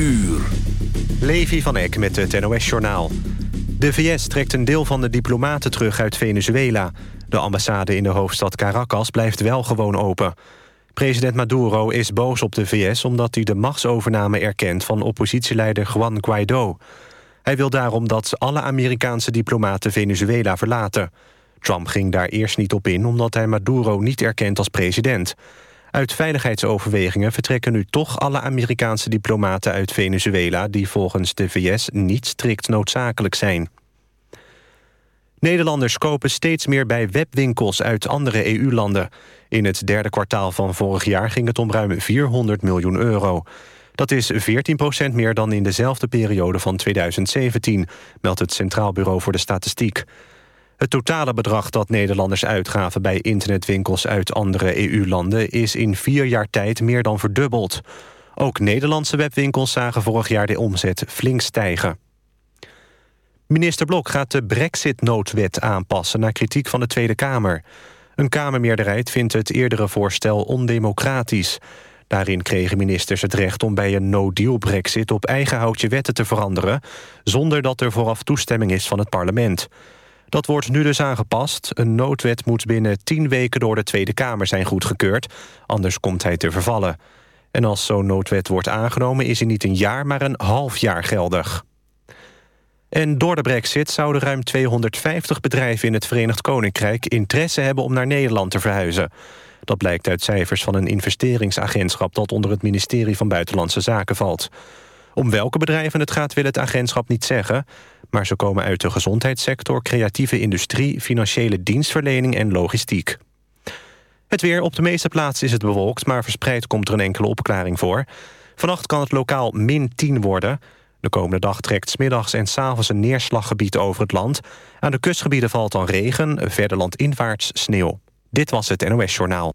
uur. Levi van Eck met het NOS-journaal. De VS trekt een deel van de diplomaten terug uit Venezuela. De ambassade in de hoofdstad Caracas blijft wel gewoon open. President Maduro is boos op de VS omdat hij de machtsovername erkent... van oppositieleider Juan Guaido. Hij wil daarom dat alle Amerikaanse diplomaten Venezuela verlaten. Trump ging daar eerst niet op in omdat hij Maduro niet erkent als president... Uit veiligheidsoverwegingen vertrekken nu toch alle Amerikaanse diplomaten uit Venezuela... die volgens de VS niet strikt noodzakelijk zijn. Nederlanders kopen steeds meer bij webwinkels uit andere EU-landen. In het derde kwartaal van vorig jaar ging het om ruim 400 miljoen euro. Dat is 14% meer dan in dezelfde periode van 2017... meldt het Centraal Bureau voor de Statistiek. Het totale bedrag dat Nederlanders uitgaven bij internetwinkels uit andere EU-landen is in vier jaar tijd meer dan verdubbeld. Ook Nederlandse webwinkels zagen vorig jaar de omzet flink stijgen. Minister Blok gaat de brexit-noodwet aanpassen naar kritiek van de Tweede Kamer. Een Kamermeerderheid vindt het eerdere voorstel ondemocratisch. Daarin kregen ministers het recht om bij een no-deal brexit op eigen houtje wetten te veranderen... zonder dat er vooraf toestemming is van het parlement. Dat wordt nu dus aangepast. Een noodwet moet binnen tien weken door de Tweede Kamer zijn goedgekeurd. Anders komt hij te vervallen. En als zo'n noodwet wordt aangenomen is hij niet een jaar, maar een half jaar geldig. En door de brexit zouden ruim 250 bedrijven in het Verenigd Koninkrijk... interesse hebben om naar Nederland te verhuizen. Dat blijkt uit cijfers van een investeringsagentschap... dat onder het ministerie van Buitenlandse Zaken valt. Om welke bedrijven het gaat wil het agentschap niet zeggen... maar ze komen uit de gezondheidssector, creatieve industrie... financiële dienstverlening en logistiek. Het weer op de meeste plaatsen is het bewolkt... maar verspreid komt er een enkele opklaring voor. Vannacht kan het lokaal min 10 worden. De komende dag trekt smiddags en s'avonds een neerslaggebied over het land. Aan de kustgebieden valt dan regen, verder landinwaarts sneeuw. Dit was het NOS Journaal.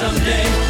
someday.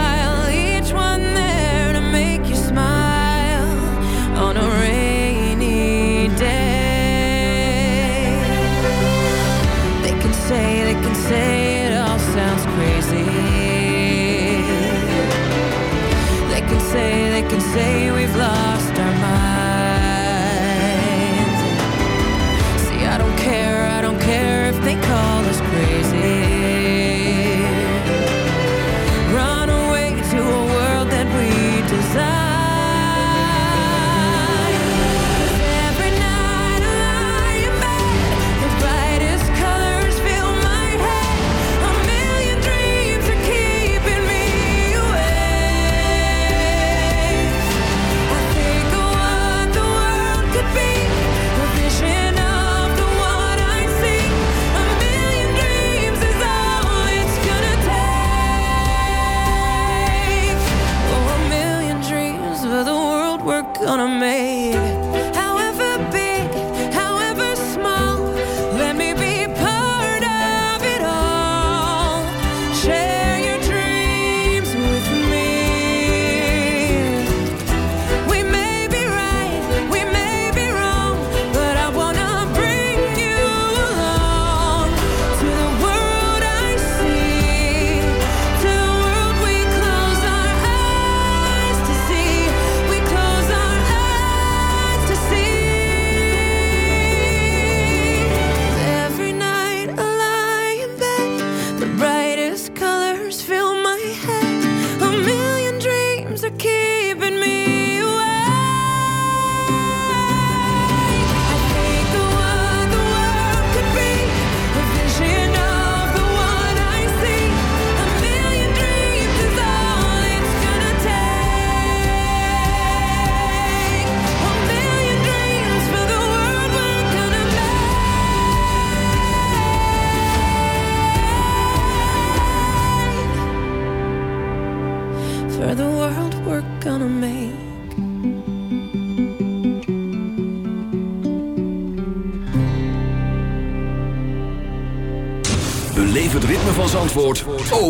say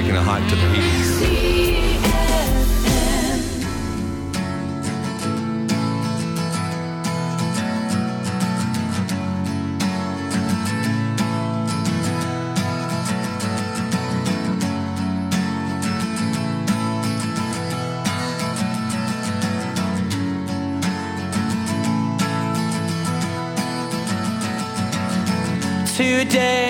taking a hike to the heat. today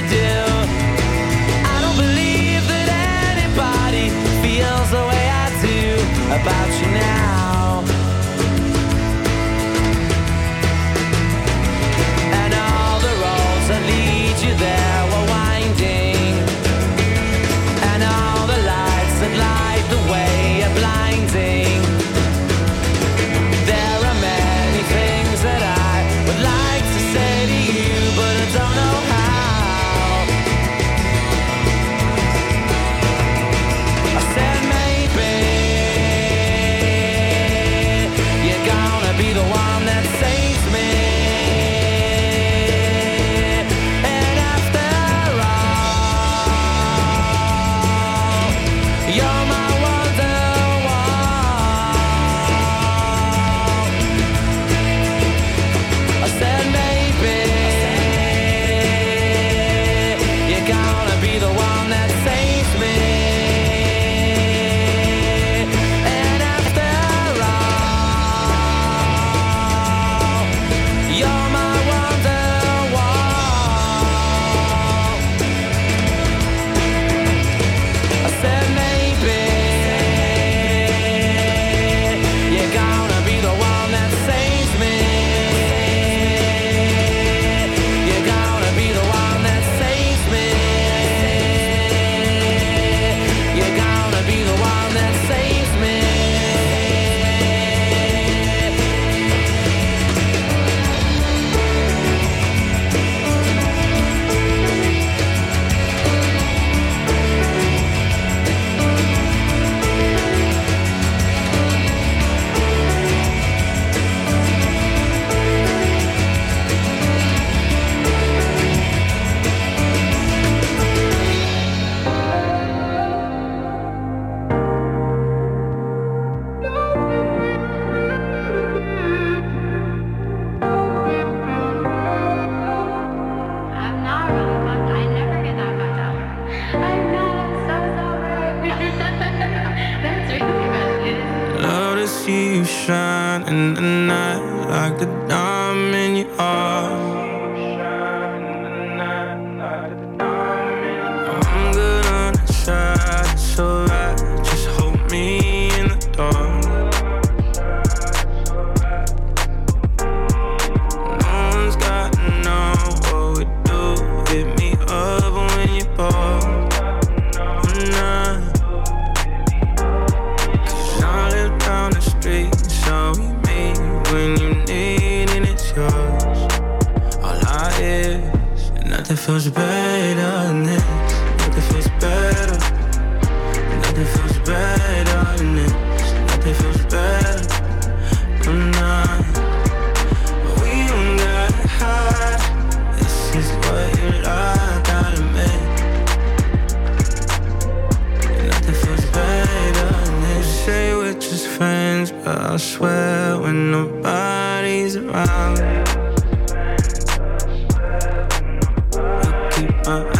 To do. My hand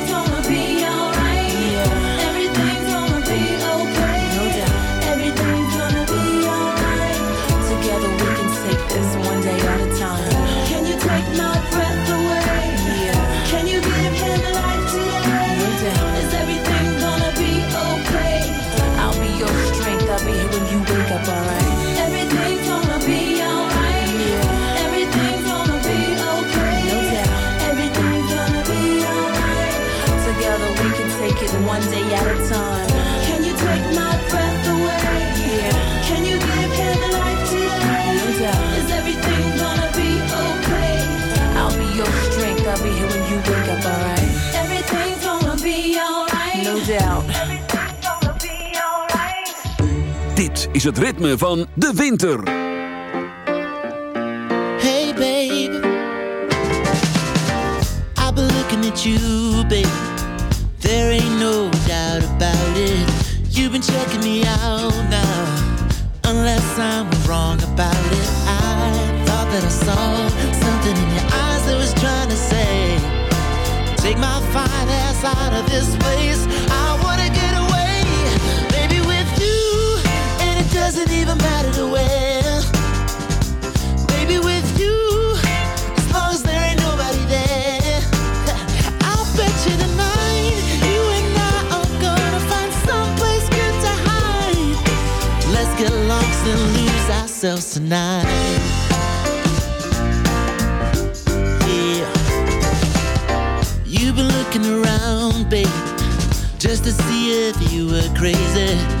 is het ritme van de winter. Hey, babe. I've been looking at you, babe. There ain't no doubt about it. You've been checking me out now. Unless I'm wrong about it. I thought that I saw something in your eyes that was trying to say, Take my fine ass out of this place. I doesn't even matter to where. Baby, with you, as long as there ain't nobody there, I'll bet you tonight, you and I are gonna find someplace good to hide. Let's get lost and lose ourselves tonight. You've been looking around, babe, just to see if you were crazy.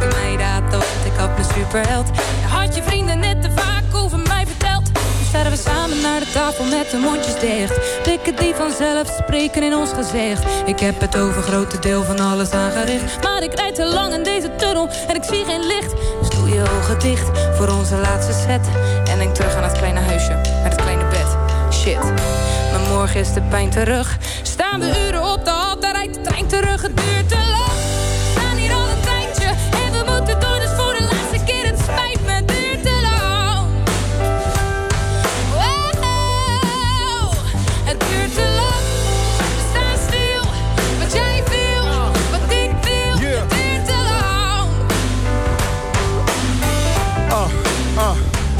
In mij dat, ik had mijn superheld. Had je vrienden net te vaak over mij verteld. Nu staan we samen naar de tafel met de mondjes dicht. Blikken die vanzelf spreken in ons gezicht. Ik heb het over grote deel van alles aangericht. Maar ik rijd te lang in deze tunnel en ik zie geen licht. Dus doe je ogen dicht voor onze laatste set. En denk terug aan het kleine huisje met het kleine bed. Shit, maar morgen is de pijn terug. Staan we uren op de hal, daar rijdt de trein terug. Het duurt te lang.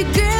you good.